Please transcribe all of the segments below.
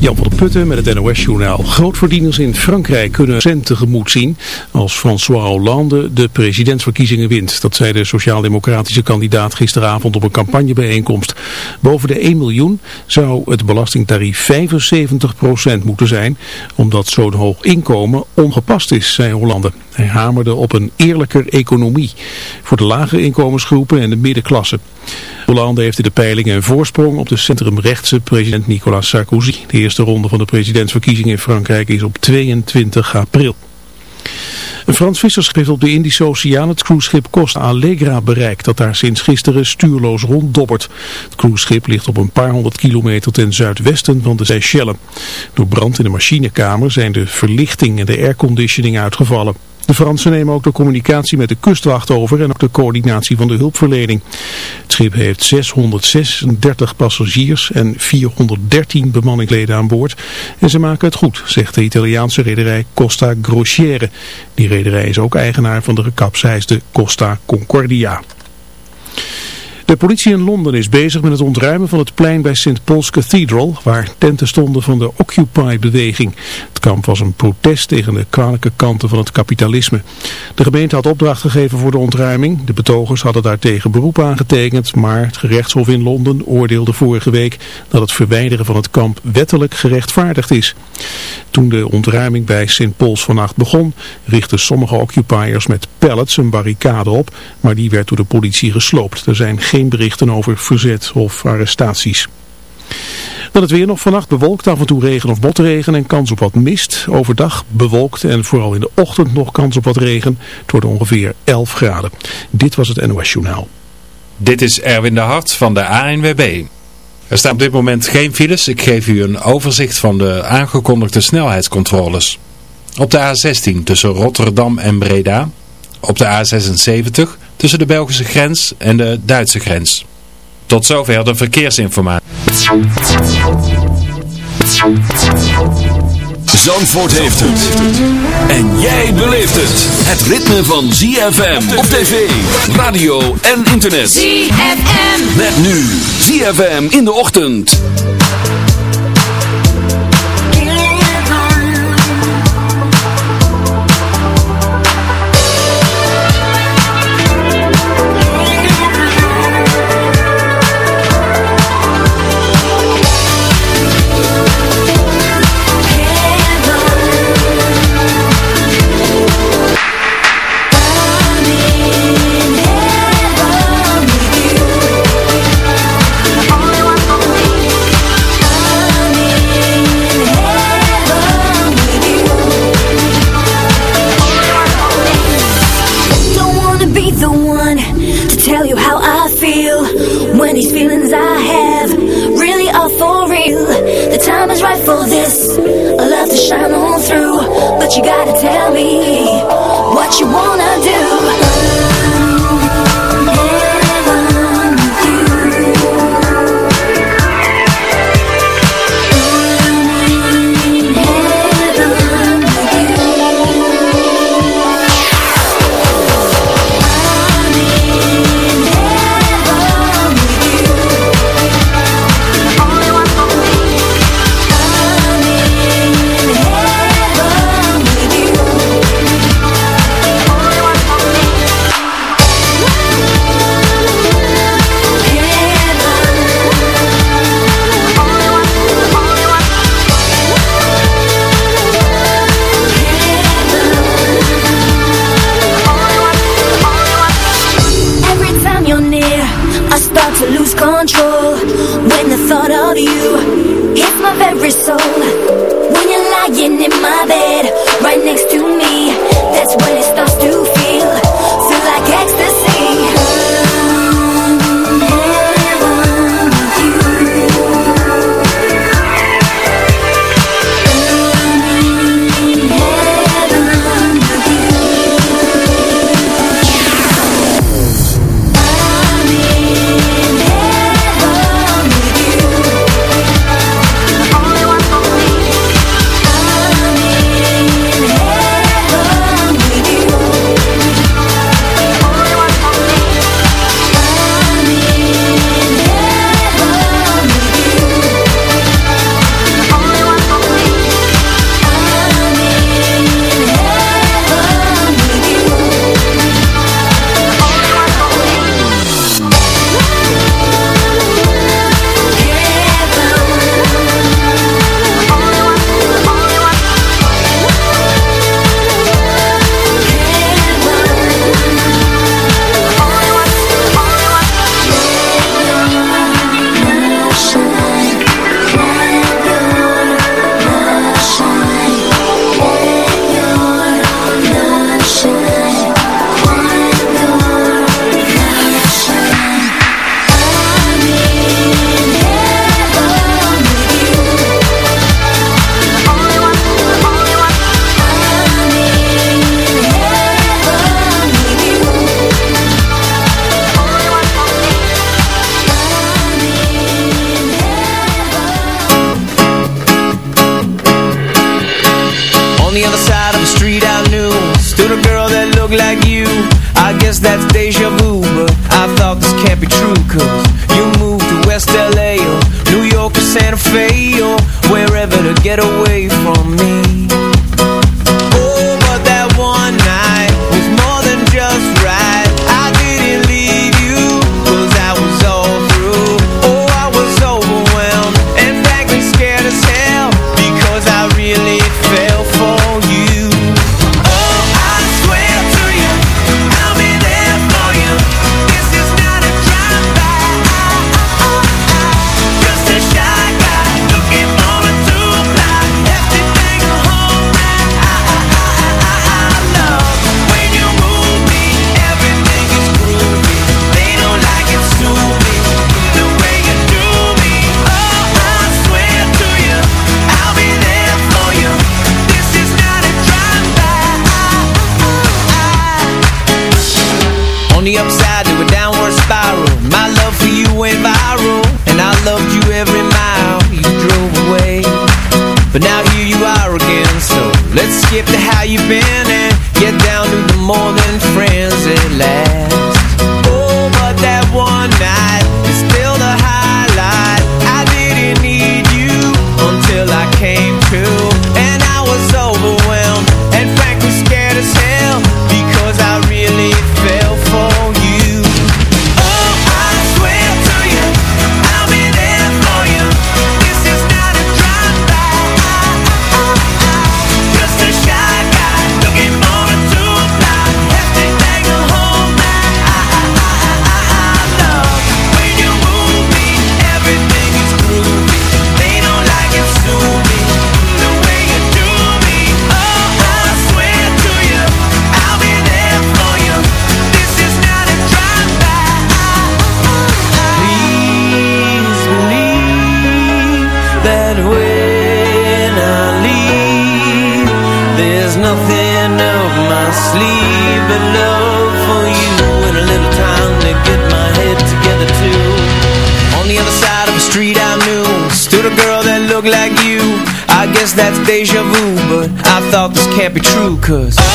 Jan van der Putten met het NOS-journaal. Grootverdieners in Frankrijk kunnen cent tegemoet zien als François Hollande de presidentsverkiezingen wint. Dat zei de sociaal-democratische kandidaat gisteravond op een campagnebijeenkomst. Boven de 1 miljoen zou het belastingtarief 75% moeten zijn, omdat zo'n hoog inkomen ongepast is, zei Hollande. Hij hamerde op een eerlijker economie voor de lage inkomensgroepen en de middenklasse. Hollande heeft in de peilingen een voorsprong op de centrumrechtse president Nicolas Sarkozy. De eerste ronde van de presidentsverkiezingen in Frankrijk is op 22 april. Een Frans visserschip op de Indische Oceaan, het cruiseschip Costa Allegra, bereikt dat daar sinds gisteren stuurloos ronddobbert. Het cruiseschip ligt op een paar honderd kilometer ten zuidwesten van de Seychelles. Door brand in de machinekamer zijn de verlichting en de airconditioning uitgevallen. De Fransen nemen ook de communicatie met de kustwacht over en ook de coördinatie van de hulpverlening. Het schip heeft 636 passagiers en 413 bemanningsleden aan boord. En ze maken het goed, zegt de Italiaanse rederij Costa Crociere. Die rederij is ook eigenaar van de gekapseisde Costa Concordia. De politie in Londen is bezig met het ontruimen van het plein bij St. Paul's Cathedral, waar tenten stonden van de Occupy-beweging. Het kamp was een protest tegen de kwalijke kanten van het kapitalisme. De gemeente had opdracht gegeven voor de ontruiming. De betogers hadden daartegen beroep aangetekend, maar het gerechtshof in Londen oordeelde vorige week dat het verwijderen van het kamp wettelijk gerechtvaardigd is. Toen de ontruiming bij St. Paul's vannacht begon, richtten sommige occupiers met pallets een barricade op, maar die werd door de politie gesloopt. Er zijn geen berichten over verzet of arrestaties. Dan het weer nog vannacht bewolkt, af en toe regen of botregen en kans op wat mist. Overdag bewolkt en vooral in de ochtend nog kans op wat regen. Het wordt ongeveer 11 graden. Dit was het NOS Journaal. Dit is Erwin de Hart van de ANWB. Er staan op dit moment geen files. Ik geef u een overzicht van de aangekondigde snelheidscontroles. Op de A16 tussen Rotterdam en Breda. Op de A76 tussen de Belgische grens en de Duitse grens. Tot zover de verkeersinformatie. Zandvoort heeft het. En jij beleeft het. Het ritme van ZFM op tv, radio en internet. ZFM. Met nu ZFM in de ochtend. Can't be true Cause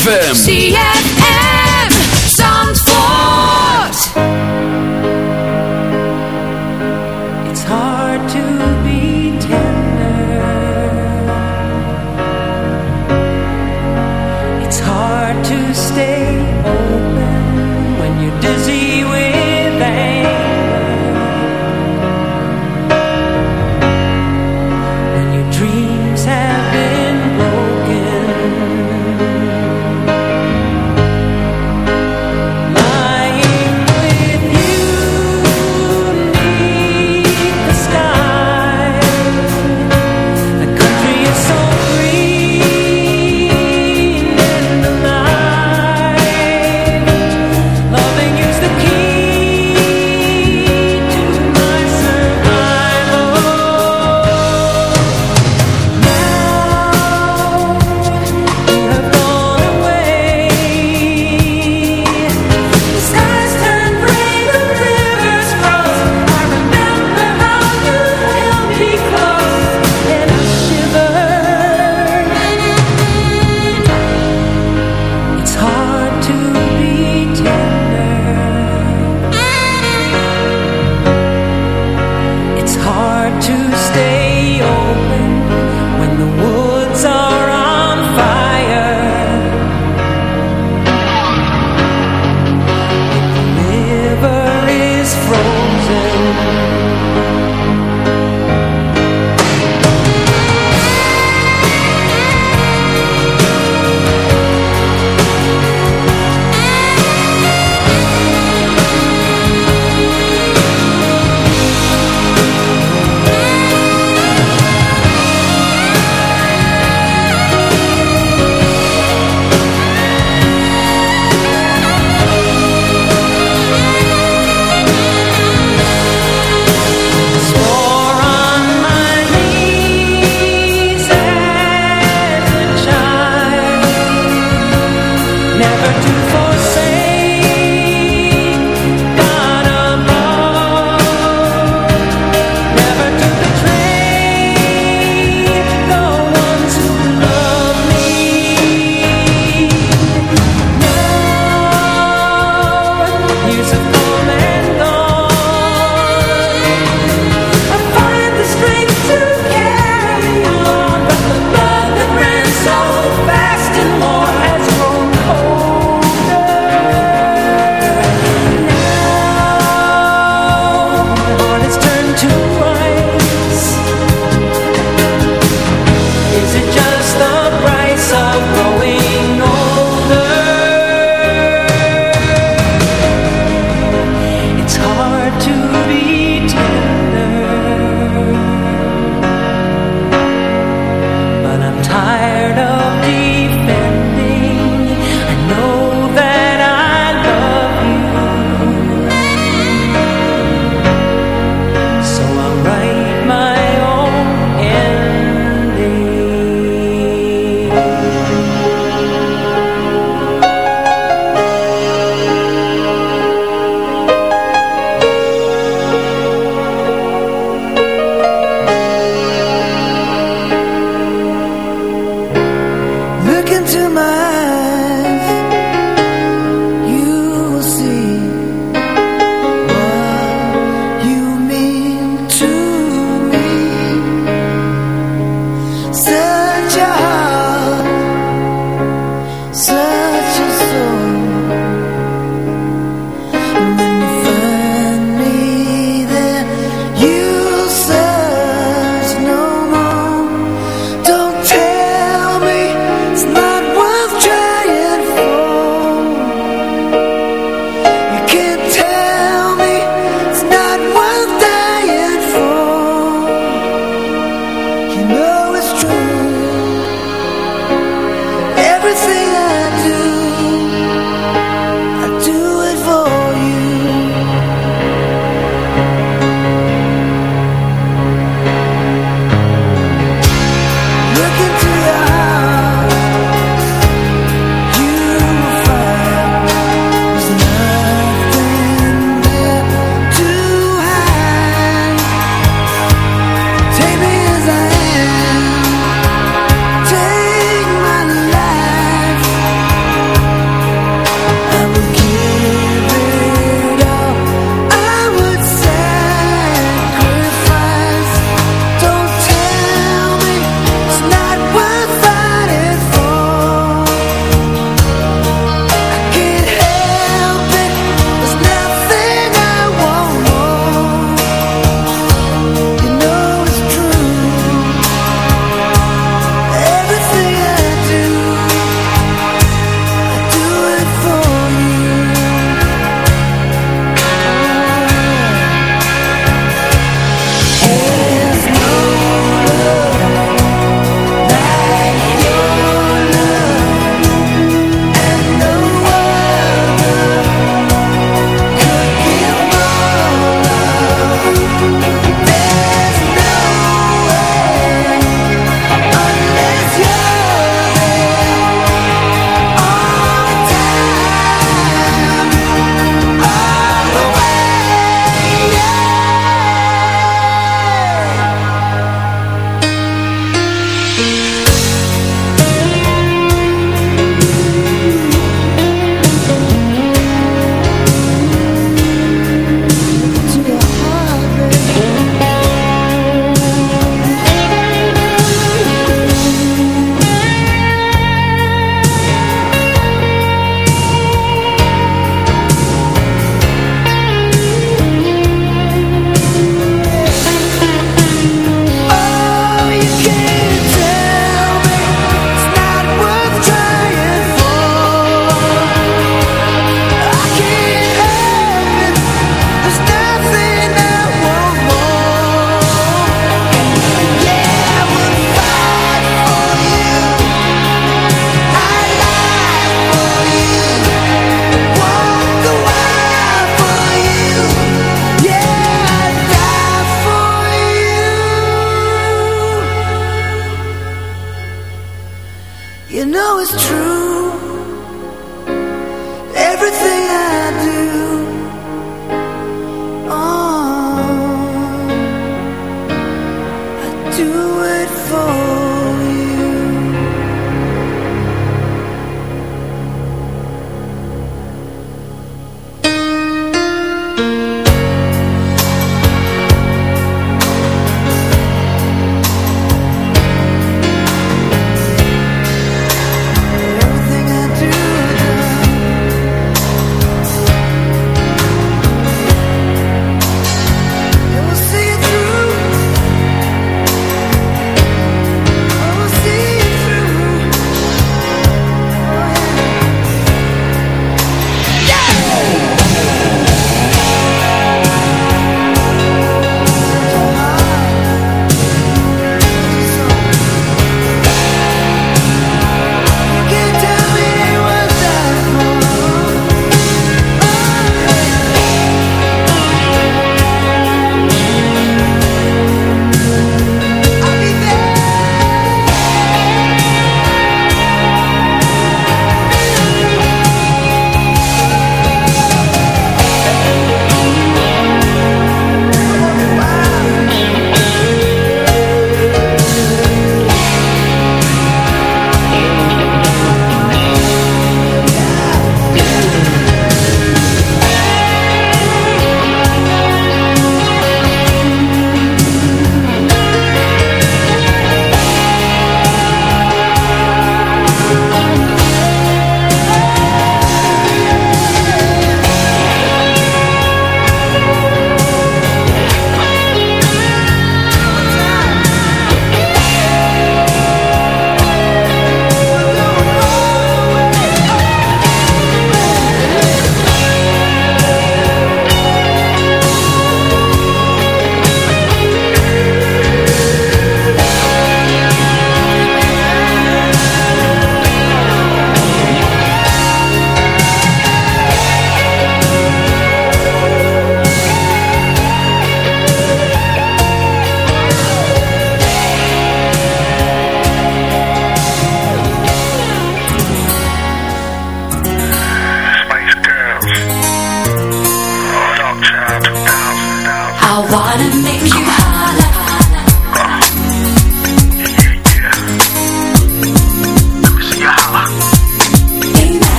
ZFM. ZFM. Zandvoort. It's hard to be tender. It's hard to stay.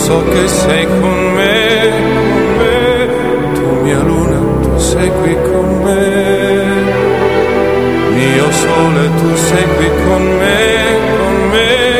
so che sei con me, con me, tu mia luna, tu sei qui con me, mio sole, tu sei qui con me, con me.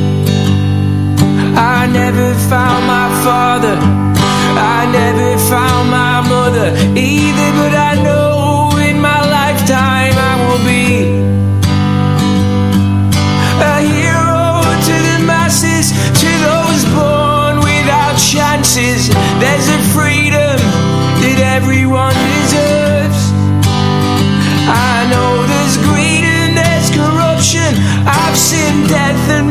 I never found my father, I never found my mother either, but I know in my lifetime I will be a hero to the masses, to those born without chances. There's a freedom that everyone deserves. I know there's greed and there's corruption I've seen death and